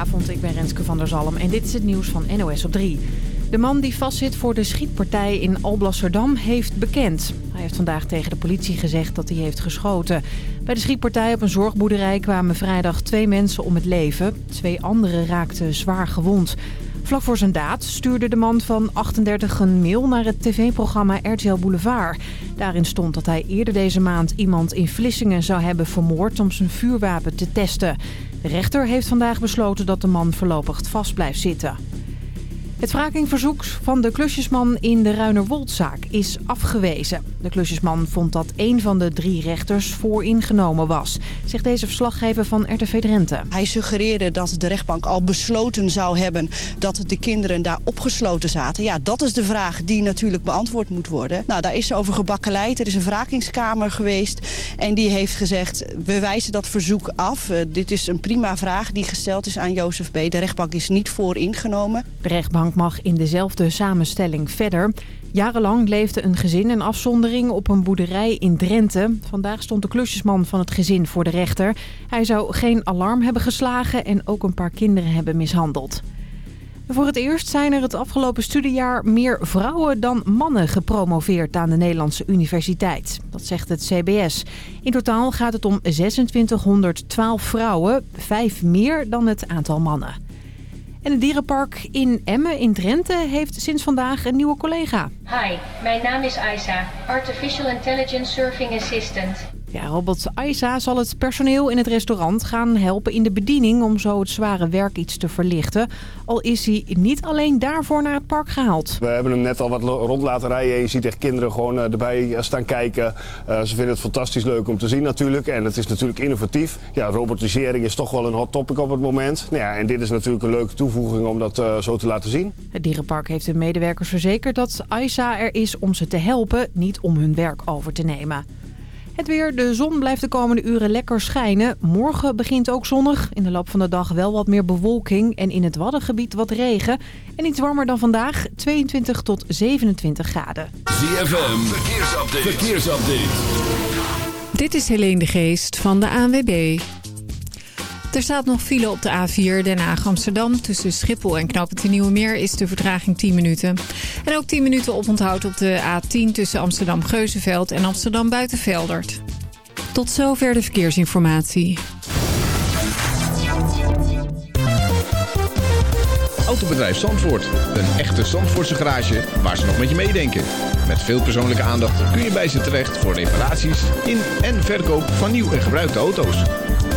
Goedenavond, ik ben Renske van der Zalm en dit is het nieuws van NOS op 3. De man die vastzit voor de schietpartij in Alblasserdam heeft bekend. Hij heeft vandaag tegen de politie gezegd dat hij heeft geschoten. Bij de schietpartij op een zorgboerderij kwamen vrijdag twee mensen om het leven. Twee anderen raakten zwaar gewond. Vlak voor zijn daad stuurde de man van 38 een mail naar het tv-programma RTL Boulevard. Daarin stond dat hij eerder deze maand iemand in Vlissingen zou hebben vermoord om zijn vuurwapen te testen. De rechter heeft vandaag besloten dat de man voorlopig vast blijft zitten. Het wrakingverzoek van de klusjesman in de Ruinerwoldzaak is afgewezen. De klusjesman vond dat een van de drie rechters vooringenomen was, zegt deze verslaggever van RTV Drenthe. Hij suggereerde dat de rechtbank al besloten zou hebben dat de kinderen daar opgesloten zaten. Ja, dat is de vraag die natuurlijk beantwoord moet worden. Nou, daar is over gebakkeleid. Er is een wrakingskamer geweest en die heeft gezegd, we wijzen dat verzoek af. Uh, dit is een prima vraag die gesteld is aan Jozef B. De rechtbank is niet vooringenomen. De rechtbank mag in dezelfde samenstelling verder. Jarenlang leefde een gezin in afzondering op een boerderij in Drenthe. Vandaag stond de klusjesman van het gezin voor de rechter. Hij zou geen alarm hebben geslagen en ook een paar kinderen hebben mishandeld. Voor het eerst zijn er het afgelopen studiejaar meer vrouwen dan mannen gepromoveerd aan de Nederlandse universiteit. Dat zegt het CBS. In totaal gaat het om 2612 vrouwen, vijf meer dan het aantal mannen. En het dierenpark in Emmen in Drenthe heeft sinds vandaag een nieuwe collega. Hi, mijn naam is Aisa, Artificial Intelligence Surfing Assistant. Ja, robot Aisa zal het personeel in het restaurant gaan helpen in de bediening om zo het zware werk iets te verlichten. Al is hij niet alleen daarvoor naar het park gehaald. We hebben hem net al wat rond laten rijden. Je ziet echt kinderen gewoon eh, erbij eh, staan kijken. Uh, ze vinden het fantastisch leuk om te zien natuurlijk. En het is natuurlijk innovatief. Ja, robotisering is toch wel een hot topic op het moment. Nou ja, en dit is natuurlijk een leuke toevoeging om dat uh, zo te laten zien. Het dierenpark heeft de medewerkers verzekerd dat Aisa er is om ze te helpen, niet om hun werk over te nemen. Het weer, de zon blijft de komende uren lekker schijnen. Morgen begint ook zonnig. In de loop van de dag wel wat meer bewolking en in het Waddengebied wat regen. En iets warmer dan vandaag, 22 tot 27 graden. ZFM, verkeersupdate. verkeersupdate. Dit is Helene de Geest van de ANWB. Er staat nog file op de A4 Den Haag-Amsterdam. Tussen Schiphol en Knoopend Nieuwe Meer is de vertraging 10 minuten. En ook 10 minuten oponthoud op de A10 tussen Amsterdam-Geuzenveld en Amsterdam-Buitenveldert. Tot zover de verkeersinformatie. Autobedrijf Zandvoort. Een echte Zandvoortse garage waar ze nog met je meedenken. Met veel persoonlijke aandacht kun je bij ze terecht voor reparaties in en verkoop van nieuw en gebruikte auto's.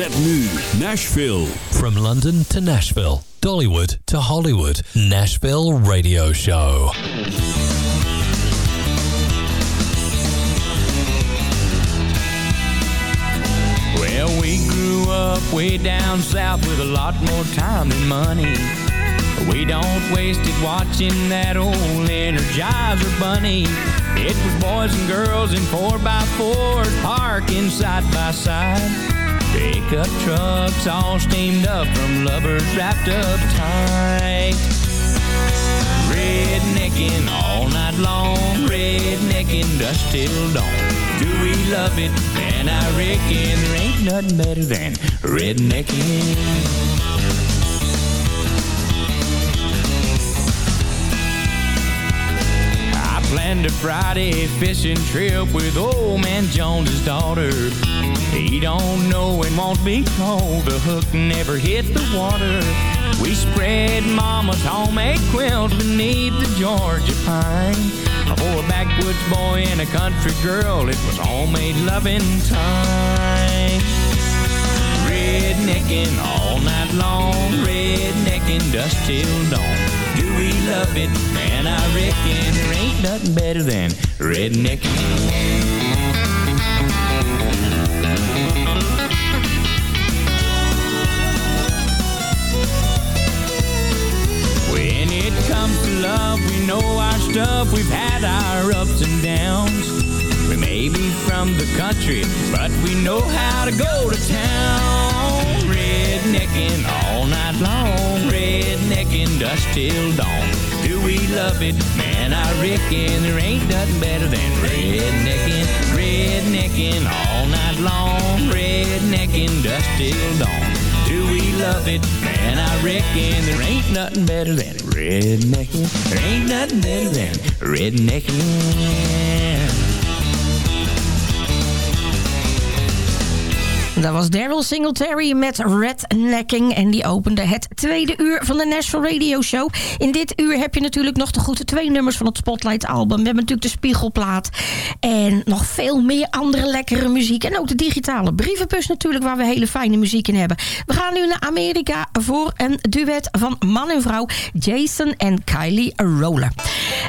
Met nu Nashville. From London to Nashville. Dollywood to Hollywood. Nashville Radio Show. Well, we grew up way down south with a lot more time than money. We don't waste it watching that old Energizer bunny. It was boys and girls in 4x4s parking side by side. Pickup trucks all steamed up from lovers wrapped up tight. Rednecking all night long, rednecking dust till dawn. Do we love it? And I reckon there ain't nothing better than rednecking. Planned a Friday fishing trip with old man Jones's daughter. He don't know and won't be told the hook never hit the water. We spread mama's homemade quilt beneath the Georgia pine. For a backwoods boy and a country girl, it was homemade loving time. Rednecking all night long, rednecking dust till dawn. Do we love it? Man, I reckon there ain't nothing better than rednecking. Comes to love, we know our tough, we've had our ups and downs. We may be from the country, but we know how to go to town. Rednecking all night long, rednecking dust till dawn. Do we love it? Man, I reckon there ain't nothing better than rednecking, rednecking all night long, rednecking dust till dawn. Do we love it? Man, I reckon there ain't nothing better than rednecking. There ain't nothing better than rednecking. Dat was Daryl Singletary met Rednecking. En die opende het tweede uur van de Nashville Radio Show. In dit uur heb je natuurlijk nog de goede twee nummers van het Spotlight album. We hebben natuurlijk de Spiegelplaat. En nog veel meer andere lekkere muziek. En ook de digitale brievenbus natuurlijk, waar we hele fijne muziek in hebben. We gaan nu naar Amerika voor een duet van man en vrouw Jason en Kylie Roller.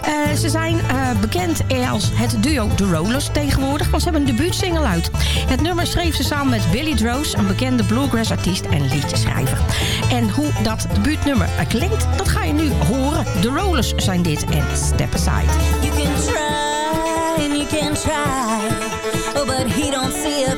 Uh, ze zijn uh, bekend als het duo The Rollers tegenwoordig, want ze hebben een debuutsingle uit. Het nummer schreef ze samen met Billy Droz, een bekende bluegrass-artiest en liedjeschrijver. En hoe dat debuutnummer klinkt, dat ga je nu horen. The Rollers zijn dit en Step Aside. You can try and you try, but he don't see a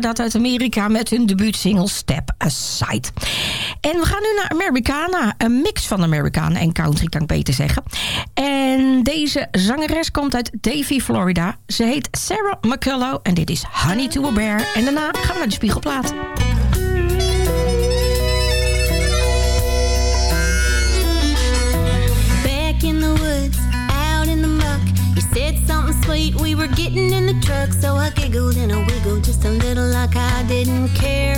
dat uit Amerika met hun debuutsingle Step Aside. En we gaan nu naar Americana. Een mix van Americana en country kan ik beter zeggen. En deze zangeres komt uit Davie, Florida. Ze heet Sarah McCullough en dit is Honey to a Bear. En daarna gaan we naar de Spiegelplaat. Didn't care.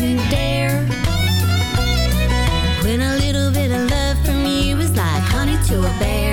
Wouldn't dare. When a little bit of love from you is like honey to a bear.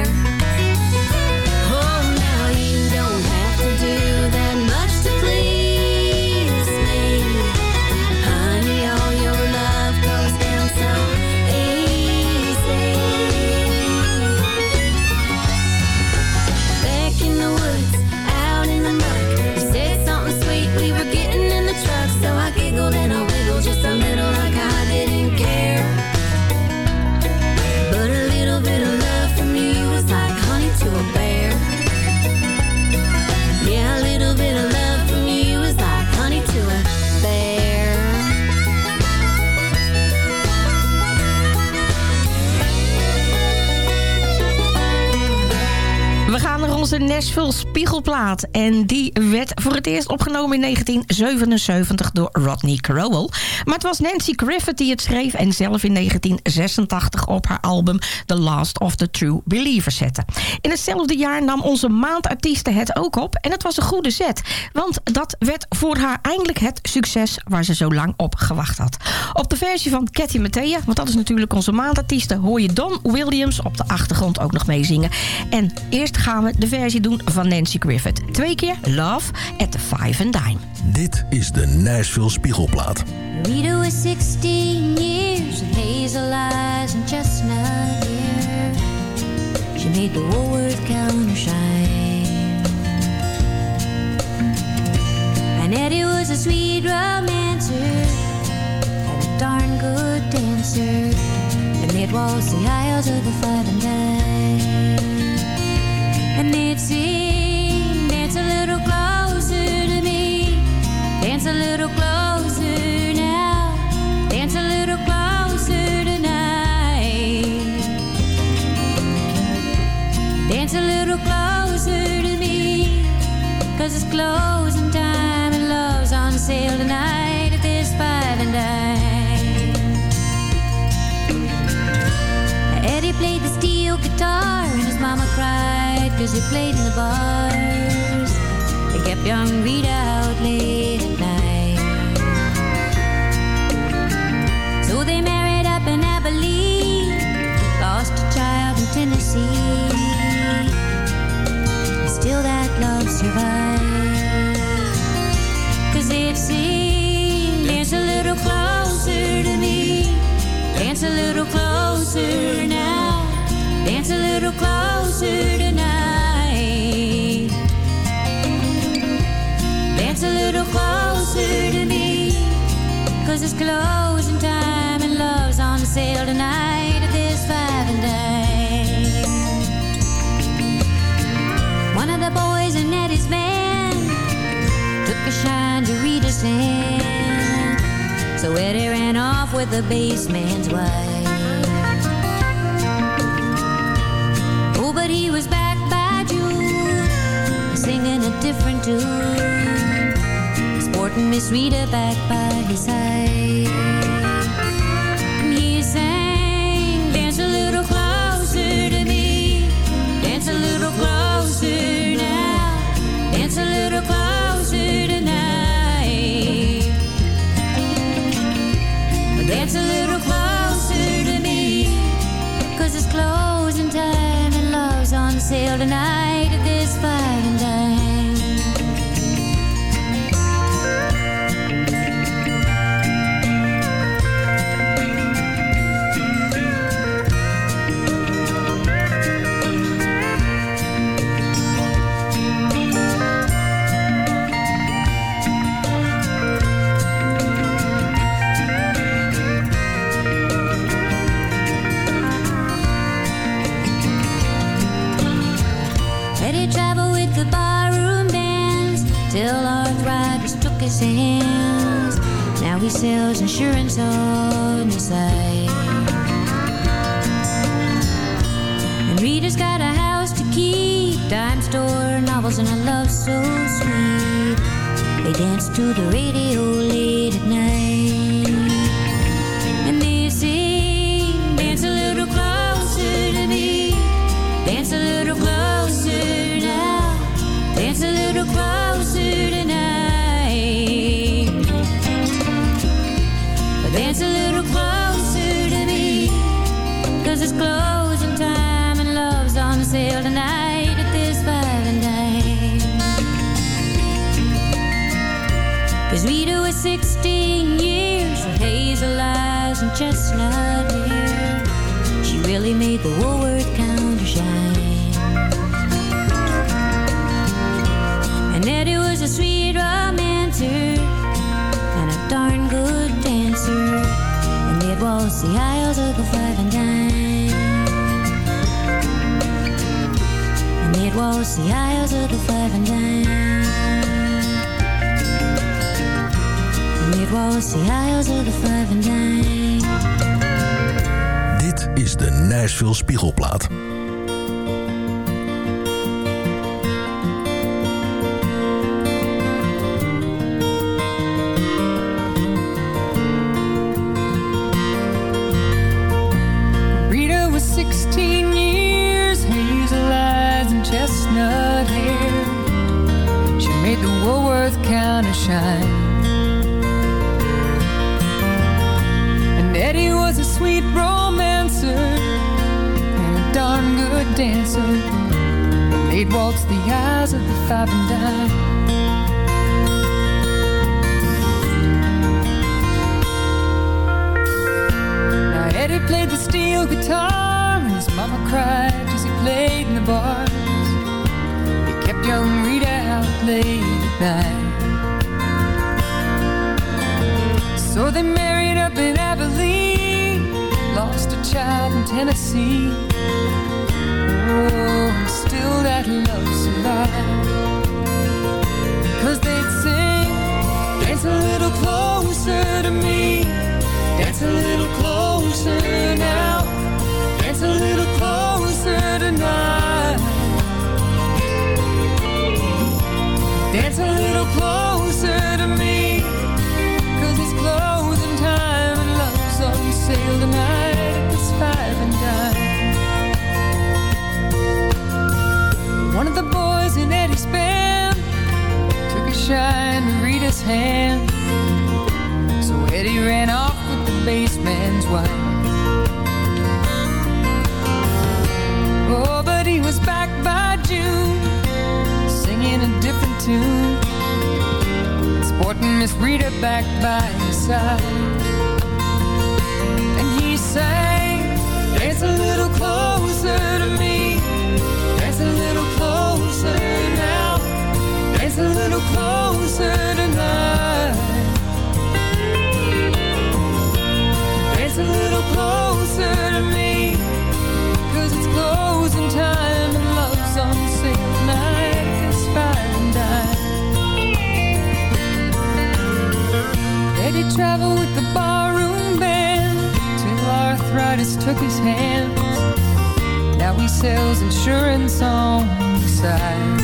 Onze Nashville Spiegelplaat. En die werd voor het eerst opgenomen in 1977 door Rodney Crowell. Maar het was Nancy Griffith die het schreef... en zelf in 1986 op haar album The Last of the True Believers zette. In hetzelfde jaar nam onze maandartieste het ook op. En het was een goede zet. Want dat werd voor haar eindelijk het succes... waar ze zo lang op gewacht had. Op de versie van Cathy Mattea... want dat is natuurlijk onze maandartieste... hoor je Don Williams op de achtergrond ook nog meezingen. En eerst gaan we de versie doen van Nancy Griffith. Twee keer Love at the Five and Dime. Dit is de Nashville Spiegelplaat. Rita was 16 years with hazel eyes and chestnut hair. She made the Woolworth counter shine. And Eddie was a sweet romancer and a darn good dancer. And they'd waltz the aisles of the five and dime. Cause he played in the bars. They kept young Rita out late at night. So they married up in Abilene, lost a child in Tennessee. Still that love survived. Cause they'd sing, dance a little closer to me. Dance a little closer now. Dance a little Cause it's closing time and love's on sale tonight at this five and dime. One of the boys in Eddie's band took a shine to Rita's hand. So Eddie ran off with the bassman's wife. Oh, but he was back by June, singing a different tune, Miss Rita back by his side. He sang, dance a little closer to me, dance a little closer now, dance a little closer tonight. Dance a little closer to me, cause it's closing time and love's on sale tonight Sells insurance on the side. And Rita's got a house to keep, dime store novels and a love so sweet. They dance to the radio late the Woolworth counter shine. And Eddie was a sweet romancer and a darn good dancer. And they'd waltz the aisles of the five and dime. And they'd waltz the aisles of the five and dime. And they'd waltz the aisles of the five and dime. Is de Nashville Spiegelplaat. They'd waltz the eyes of the five and dime. Now Eddie played the steel guitar and his mama cried as he played in the bars. He kept young Rita out late at night. So they married up in Abilene, lost a child in Tennessee. Oh, and that love survived. Cause they'd sing, dance a little closer to me. Dance a little closer now. Dance a little shine to Rita's hand. So Eddie ran off with the bassman's wife. Oh, but he was back by June, singing a different tune. Sporting Miss Rita back by his side. And he sang, Dance a little closer to me. Traveled with the barroom band till arthritis took his hands. Now he sells insurance on the side.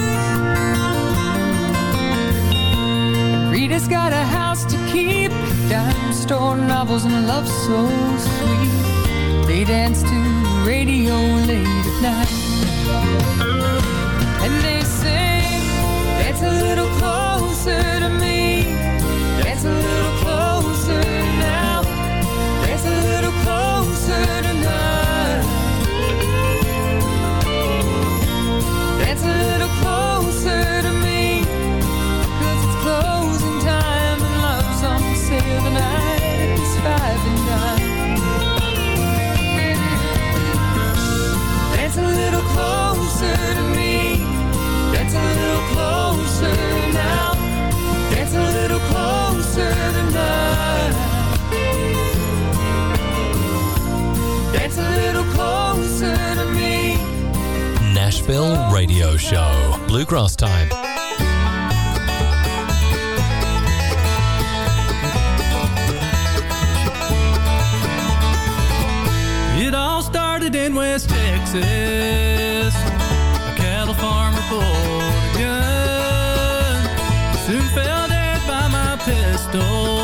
Rita's got a house to keep, dime store novels and love so sweet. They dance to the radio late at night. And they sing, dance a little Dance a little closer to me. Gospel Radio Show. Bluegrass Time. It all started in West Texas. A cattle farmer pulled a gun. Soon fell dead by my pistol.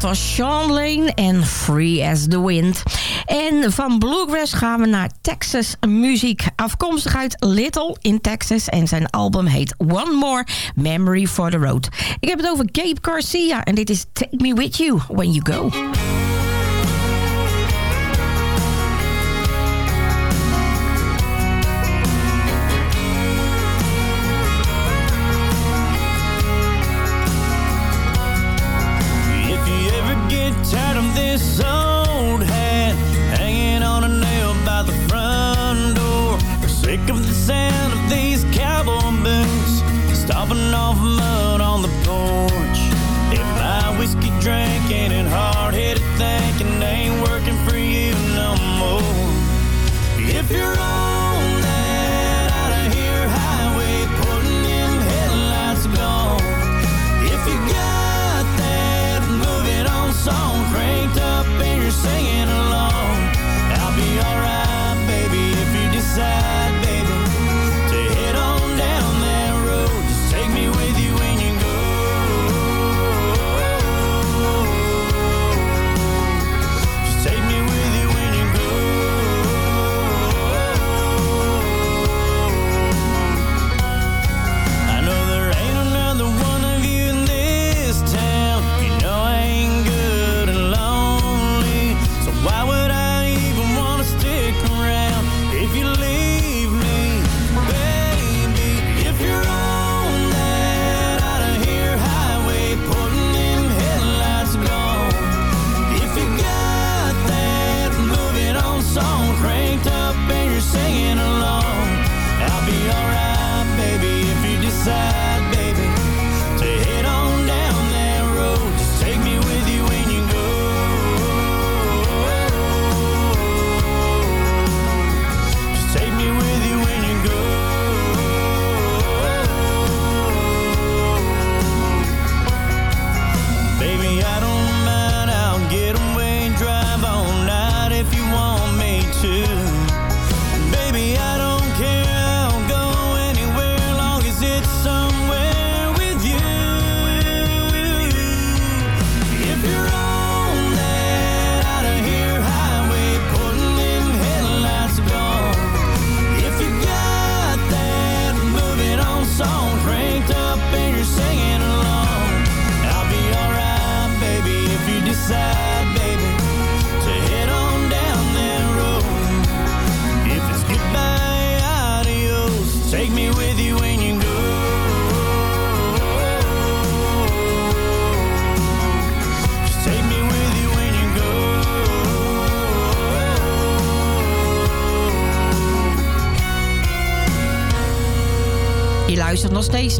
dat was Sean Lane en Free as the Wind. En van Bluegrass gaan we naar Texas muziek. Afkomstig uit Little in Texas. En zijn album heet One More Memory for the Road. Ik heb het over Gabe Garcia. En dit is Take Me With You When You Go. these cowboy boots Stomping off mud on the porch. If my whiskey drinking and hard-headed thinking Ain't working for you no more. If you're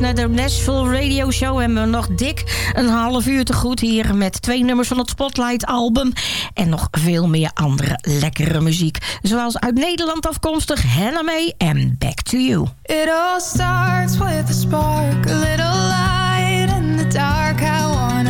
naar de Nashville Radio Show. Hebben we nog dik een half uur te goed hier met twee nummers van het Spotlight album. En nog veel meer andere lekkere muziek. Zoals uit Nederland afkomstig Hannah May en Back to You. It all starts with a spark, a little light in the dark. I wanna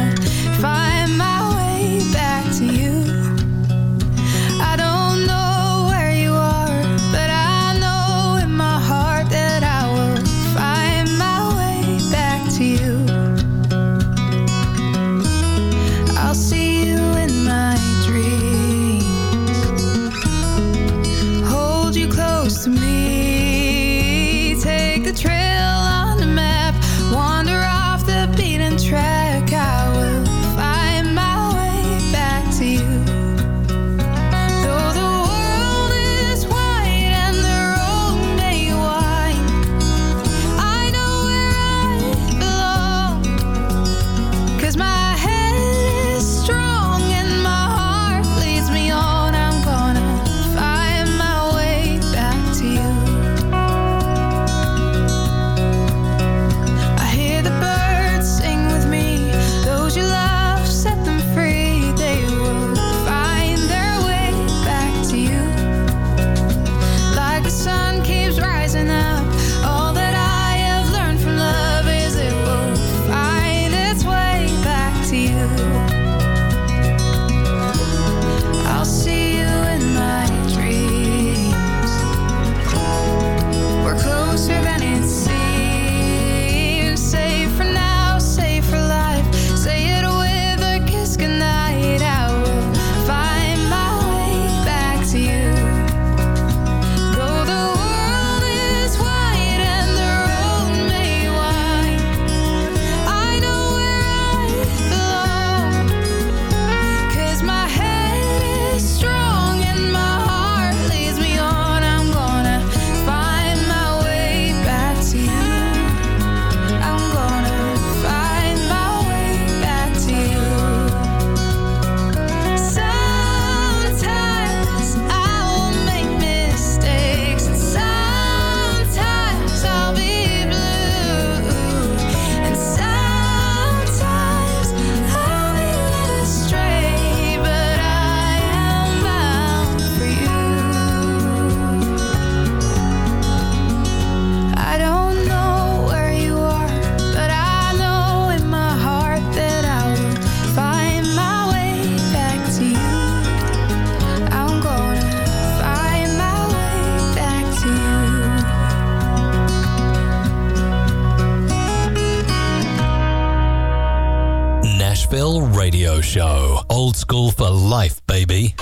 school for life, baby.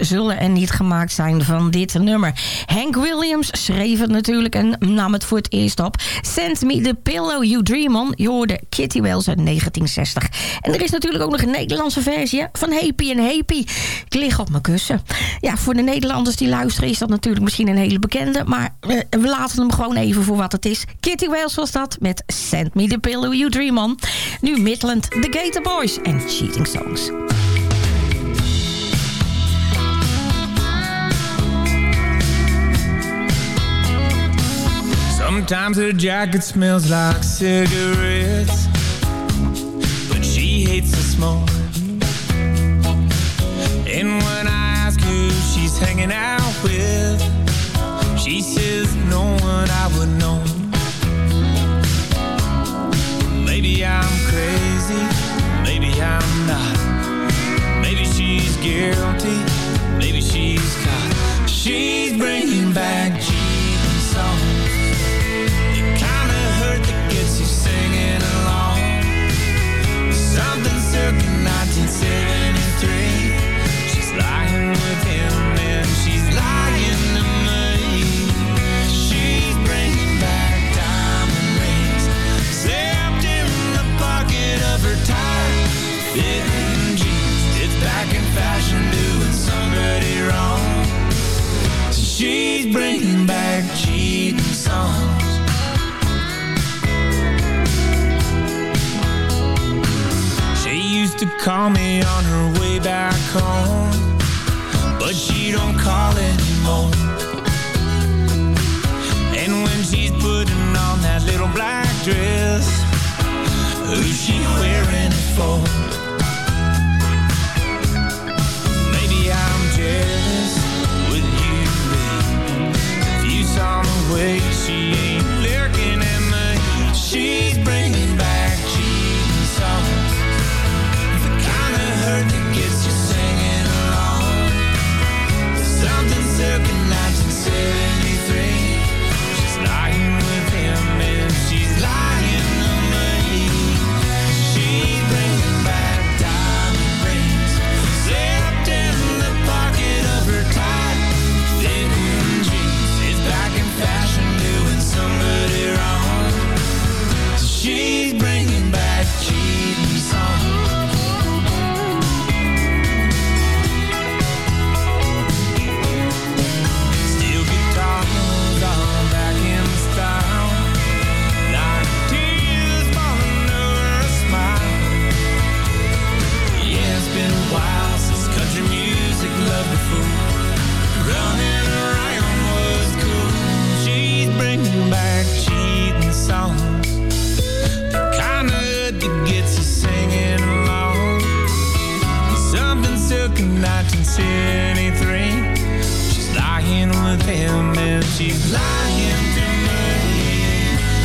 Zullen er niet gemaakt zijn van dit nummer? Hank Williams schreef het natuurlijk en nam het voor het eerst op. Send Me The Pillow You Dream On. Je hoorde Kitty Wells uit 1960. En er is natuurlijk ook nog een Nederlandse versie van Happy en Happy. Ik lig op mijn kussen. Ja, voor de Nederlanders die luisteren is dat natuurlijk misschien een hele bekende. Maar eh, we laten hem gewoon even voor wat het is. Kitty Wells was dat met Send Me The Pillow You Dream On. Nu Midland, The Gator Boys en Cheating Songs. Sometimes her jacket smells like cigarettes, but she hates the smoke. And when I ask who she's hanging out with, she says no one I would know. Maybe I'm crazy, maybe I'm not. Maybe she's guilty, maybe she's caught. She's bringing back she's lying to me.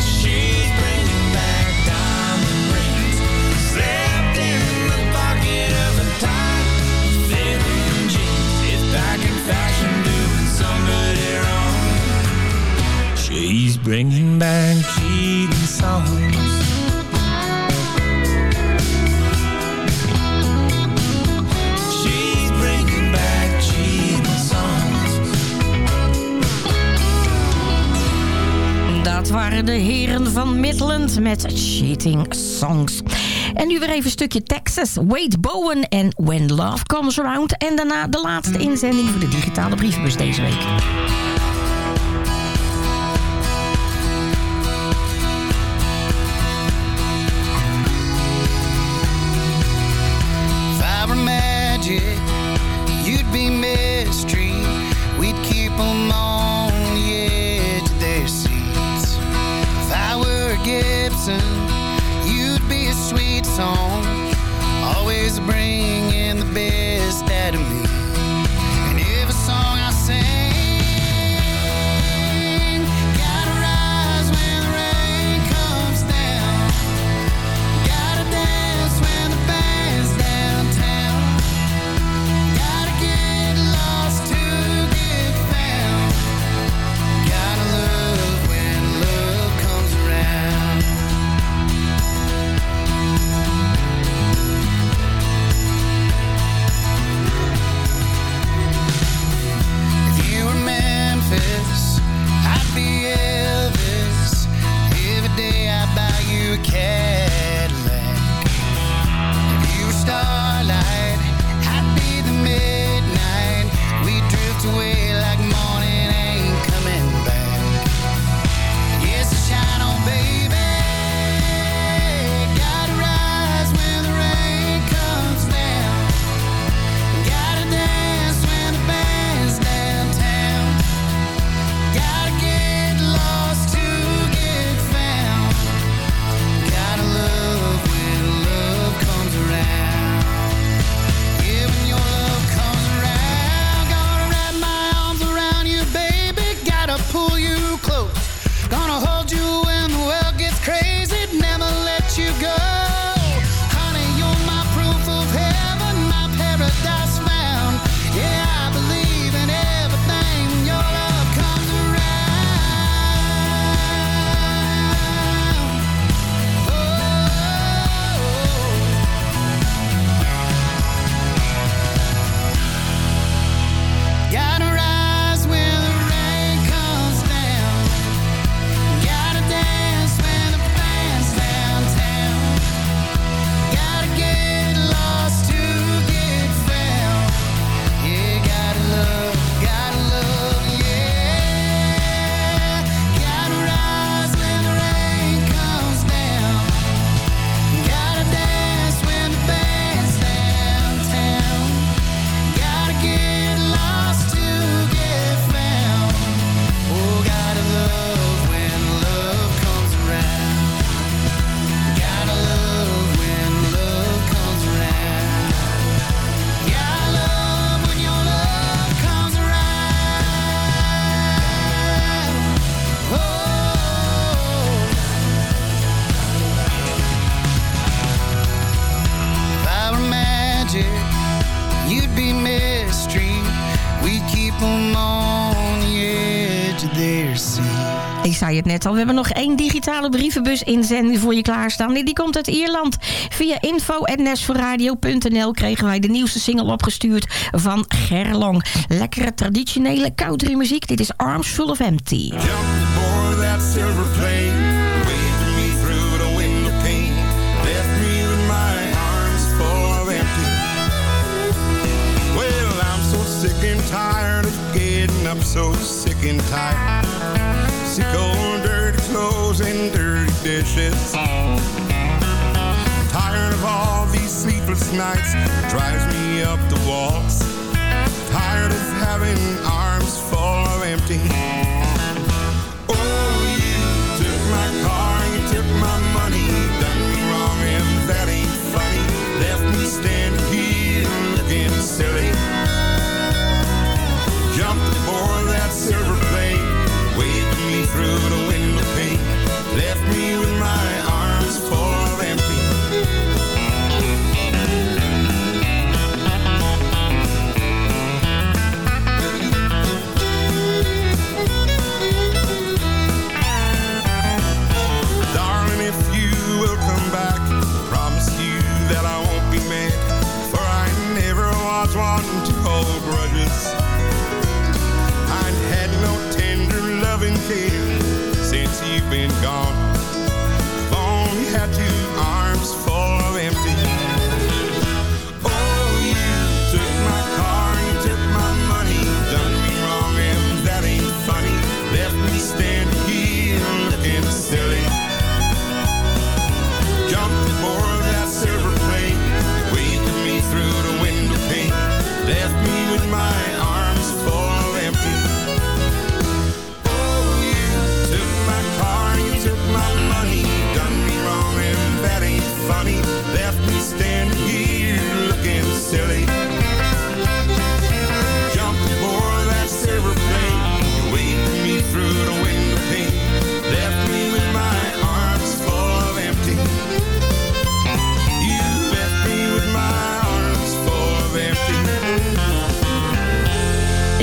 She's bringing back diamond rings, slipped in the pocket of a tie. Fitting jeans, it's back in fashion, doing somebody wrong. She's bringing back cheating songs. Waren de heren van Midland met Cheating Songs. En nu weer even een stukje Texas. Wade Bowen en When Love Comes Around. En daarna de laatste inzending voor de digitale brievenbus deze week. net al. We hebben nog één digitale brievenbus inzending voor je klaarstaan. Die, die komt uit Ierland. Via info.nesforradio.nl kregen wij de nieuwste single opgestuurd van Gerlong. Lekkere traditionele koudere muziek. Dit is Arms Full of Empty. sick and tired of getting up so sick and tired. Sick old windows and dirty dishes. Tired of all these sleepless nights, drives me up the walls. Tired of having arms ain't gone.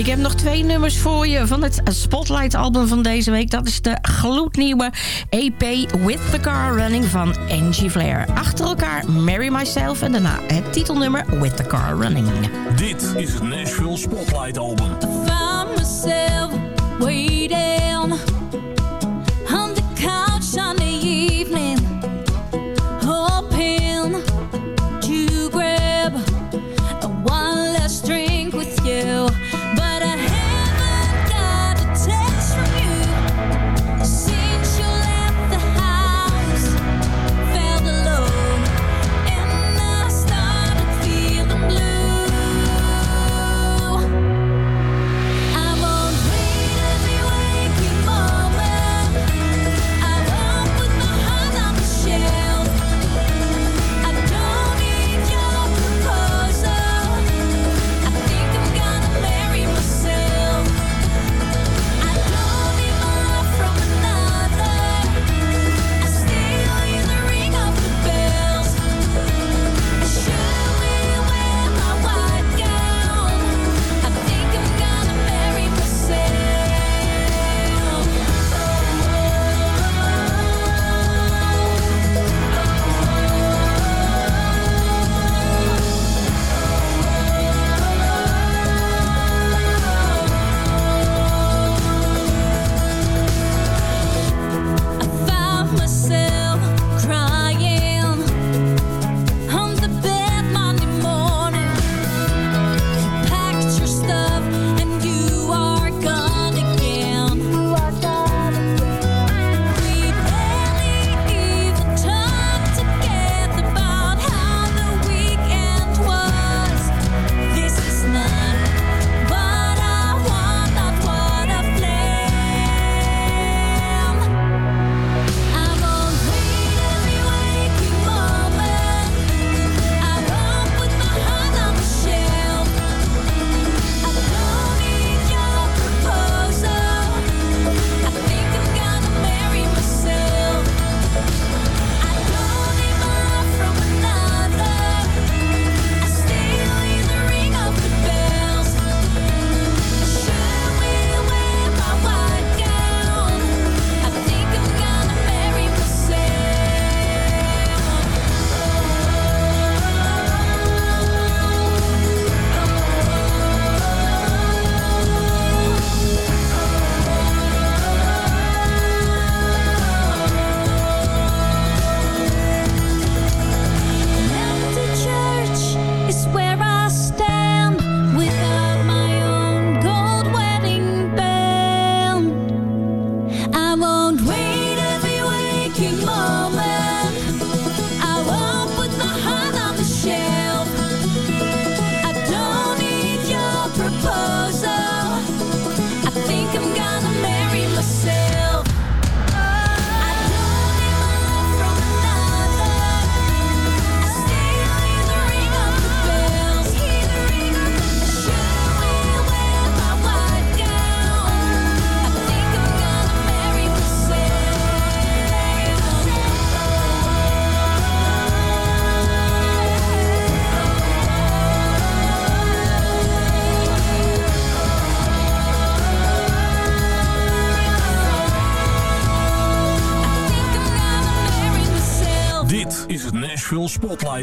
Ik heb nog twee nummers voor je van het Spotlight-album van deze week. Dat is de gloednieuwe EP With The Car Running van Angie Flair. Achter elkaar Marry Myself en daarna het titelnummer With The Car Running. Dit is het Nashville Spotlight-album.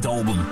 Album.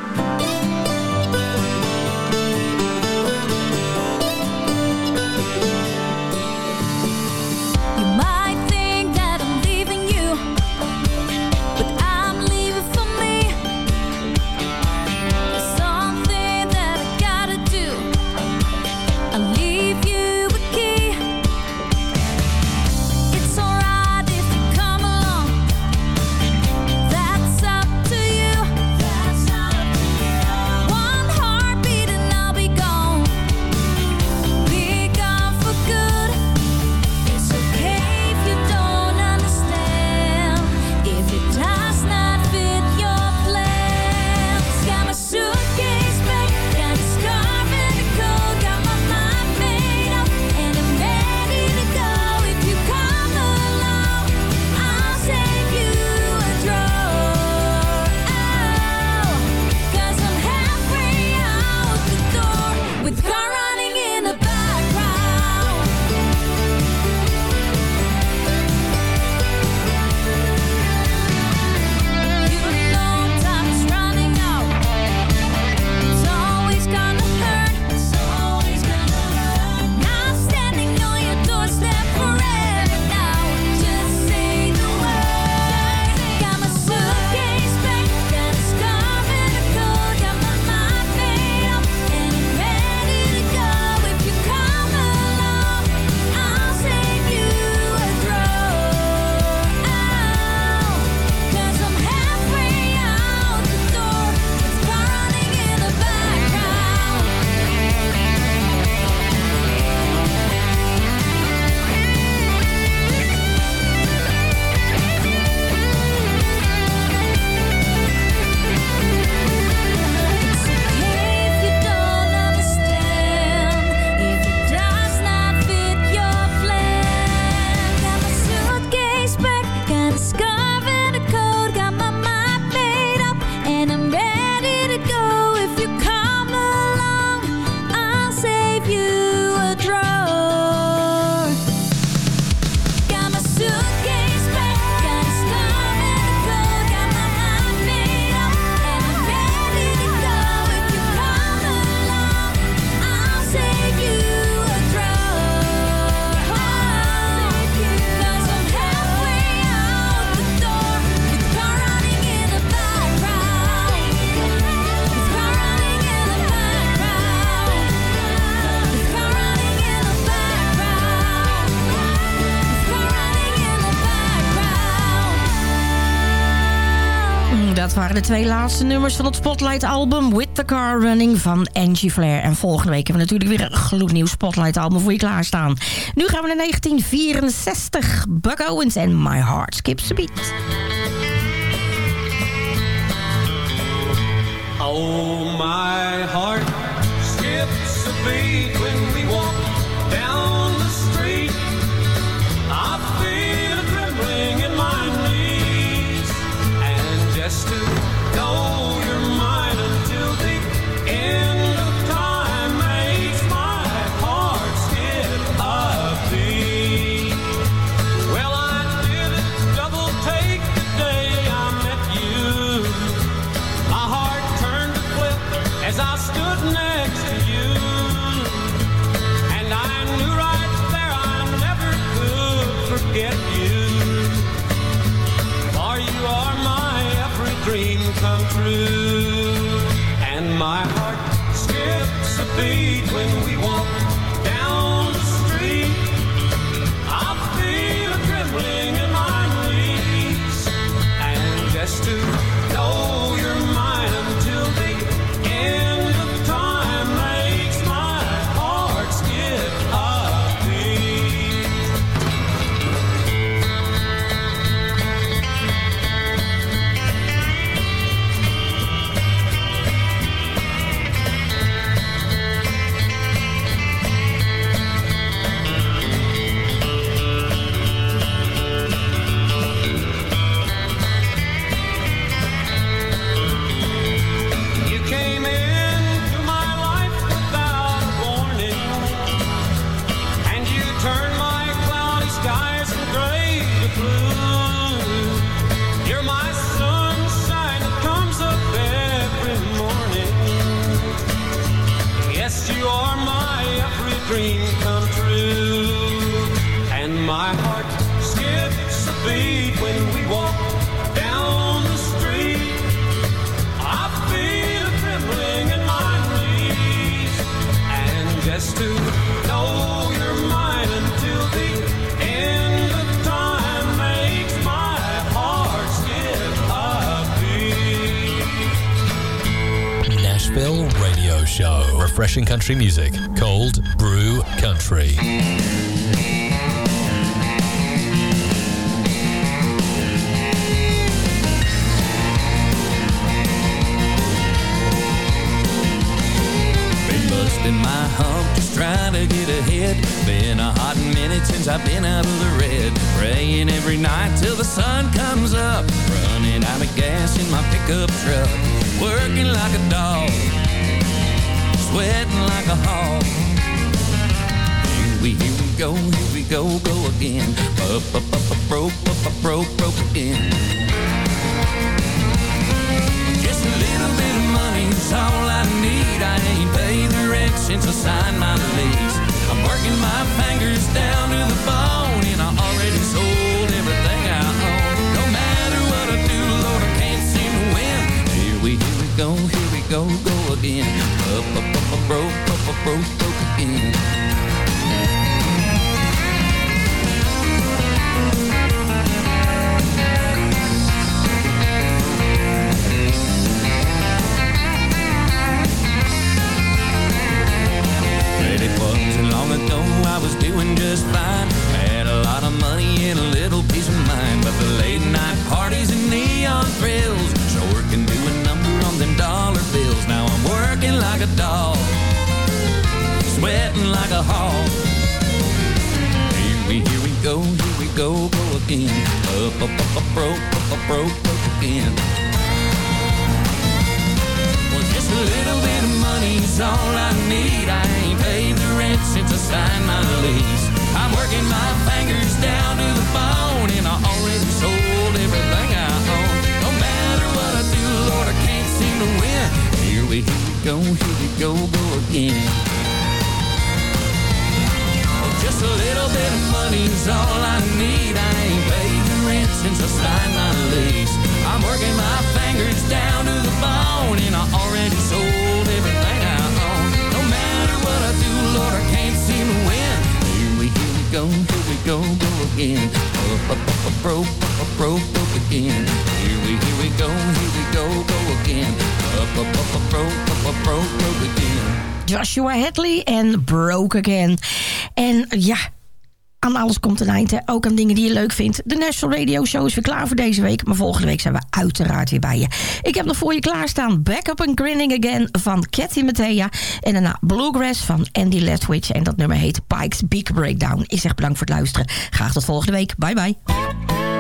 de twee laatste nummers van het Spotlight-album... With the Car Running van Angie Flair. En volgende week hebben we natuurlijk weer een gloednieuw Spotlight-album voor je klaarstaan. Nu gaan we naar 1964. Buck Owens en My Heart Skips a Beat. Oh, my heart. Country music. Since I signed my lease. I'm working my fingers down to the bone, and I already sold everything I own. No matter what I do, Lord, I can't seem to win. Here we, here we go, here we go, go again. Up, up, up, up, broke, up, up, broke, broke was doing just fine. Had a lot of money and a little peace of mind. But the late night parties and neon thrills sure can do a number on them dollar bills. Now I'm working like a dog, sweating like a hog. Here we, here we go, here we go, go again. Up, up, up, up, broke, up, up, broke, broke again. Just a little bit of money's all I need. I ain't paid the rent since I signed my lease. I'm working my fingers down to the bone, and I already sold everything I own. No matter what I do, Lord, I can't seem to win. Here we, go, here we go, go again. Just a little bit of money's all I need. I ain't paid the rent since I signed my lease. I'm working my fingers down to the bone, and I already sold everything I own. No matter what I do, Lord, I can't seem to win. Here we, here we go, here we go, go again. Broke, broke, broke again. Here we, here we go, here we go, go again. Broke, broke, broke again. Joshua Hedley Broke Again. En ja, aan alles komt een eind. Hè. Ook aan dingen die je leuk vindt. De National Radio Show is weer klaar voor deze week. Maar volgende week zijn we uiteraard weer bij je. Ik heb nog voor je klaarstaan Back Up and Grinning Again van Cathy Mattea. En daarna Bluegrass van Andy Ledwidge. En dat nummer heet Pike's Big Breakdown. Ik zeg bedankt voor het luisteren. Graag tot volgende week. Bye bye.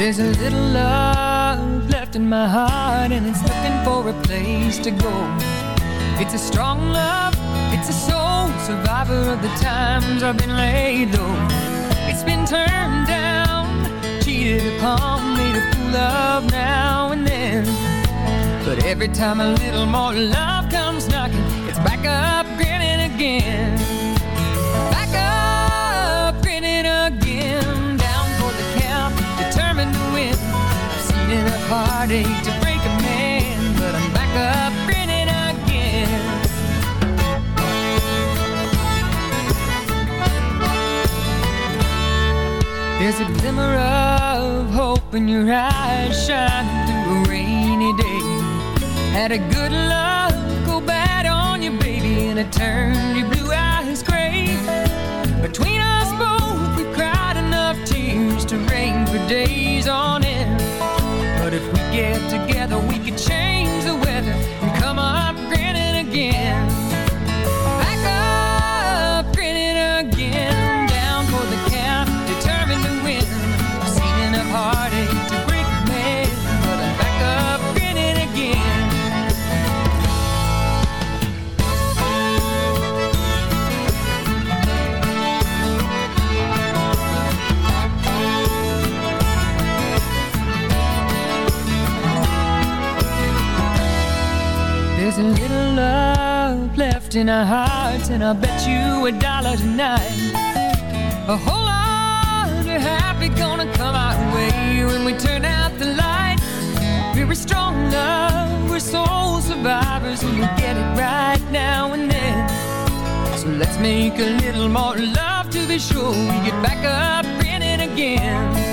There's a little love left in my heart and it's looking for a place to go. It's a strong love, it's a soul survivor of the times I've been laid low. It's been turned down, cheated upon, made a fool of now and then. But every time a little more love comes knocking, it's back up grinning again. Back up enough heartache to break a man, but I'm back up grinning again. There's a glimmer of hope in your eyes shining through a rainy day. Had a good love go bad on you, baby, and it turned your blue eyes gray. Between us both, we cried enough tears to rain for days on end. But if we get together, we could change the weather and come up grinning again. Left in our hearts, and I'll bet you a dollar tonight. A whole lot of happy gonna come our way when we turn out the light. We're strong love, we're soul survivors, and we get it right now and then. So let's make a little more love to be sure we get back up grinning again.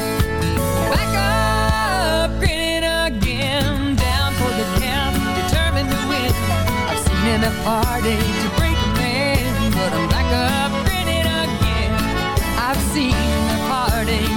Enough heartache to break a man, but I'm back up grinning again. I've seen enough heartache